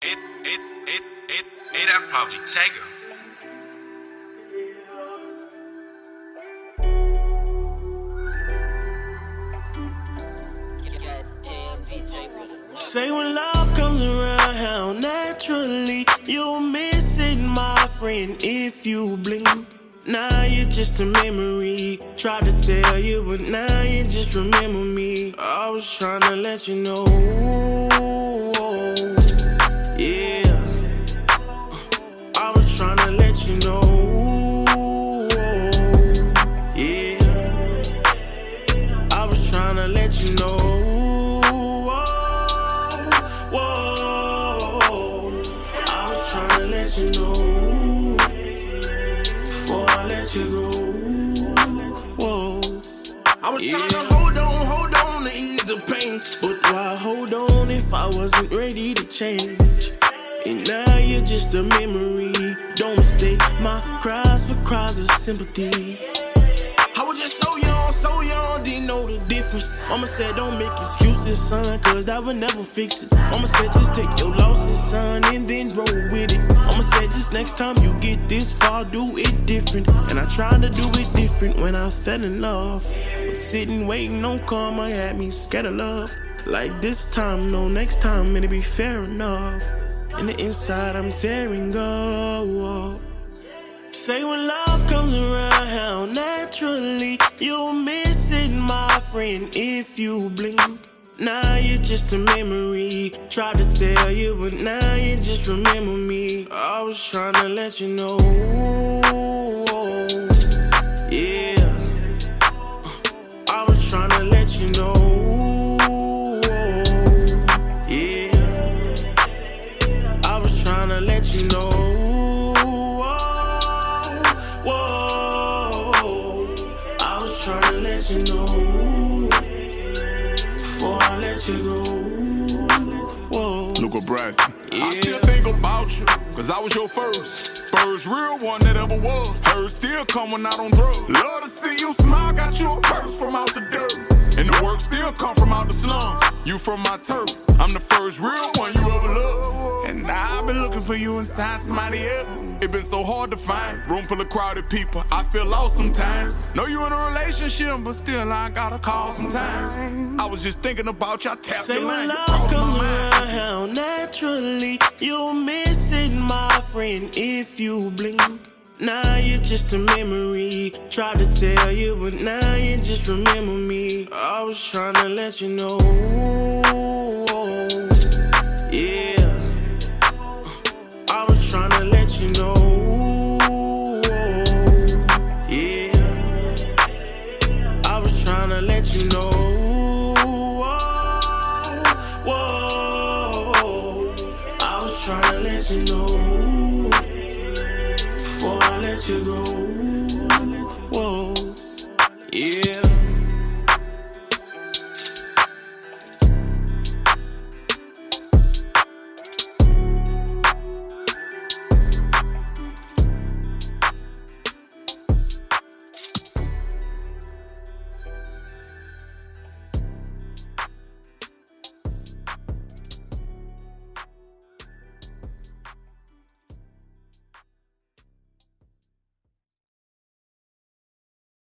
It, it, it, it, it, I'd probably take her. Say when love comes around naturally, you'll miss it, my friend, if you blink. Now you're just a memory. Tried to tell you, but now you just remember me. I was trying to let you know. Let you go. Whoa. I was trying to hold on, hold on to ease the pain. But why hold on if I wasn't ready to change? And now you're just a memory. Don't mistake my cries for cries of sympathy. So young, didn't know the difference. Mama said, don't make excuses, son, cause that would never fix it. Mama said, just take your losses, son, and then roll with it. Mama said, just next time you get this far, do it different. And I tried to do it different when I fell in love. But sitting, waiting on karma had me scared of love. Like this time, no, next time, it'll be fair enough. In the inside, I'm tearing up. Say when love comes around naturally, you'll miss it, my friend, if you blink. Now you're just a memory. Tried to tell you, but now you just remember me. I was trying to let you know. Let you know. Before I let you go. Luca Brasi. I still think about you, cause I was your first. First real one that ever was. Heard still coming out on drugs. Love to see you smile, got you a purse from out the dirt. And the work still come from out the slums. You from my turf. I'm the first real one you ever loved. Now I've been looking for you inside somebody else. It been so hard to find. Room full of crowded people. I feel lost sometimes. Know you in a relationship, but still I gotta call sometimes. I was just thinking about you. I tapped Say your line. You crossed my mind. around naturally, you'll miss it, my friend, if you blink. Now you're just a memory. Tried to tell you, but now you just remember me. I was trying to let you know. You know. Yeah. I was trying to let you know. Whoa. I was let you know. Before I let you go. Whoa. Yeah.